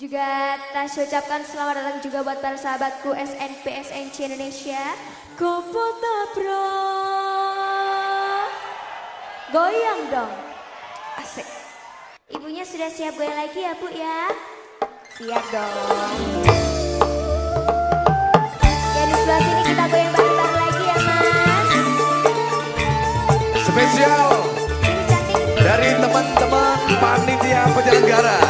Juga Tasya ucapkan selamat datang juga buat para sahabatku SNP SNC Indonesia. Kopota Pro. Goyang dong. Asik. Ibunya sudah siap goyang lagi ya, Bu ya? Siap dong. Ya di sebelah sini kita goyang bareng-bareng lagi ya, Mas. Spesial dari teman-teman panitia penyelenggara.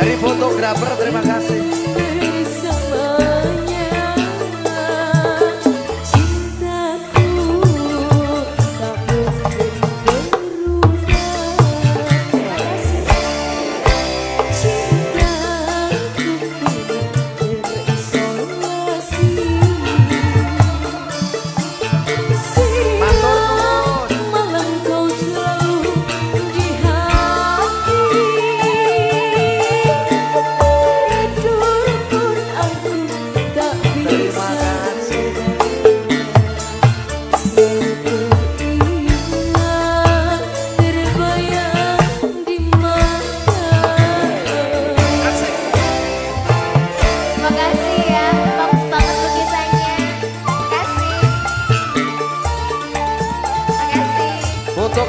Dari fotografer terima kasih.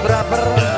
dobra brama.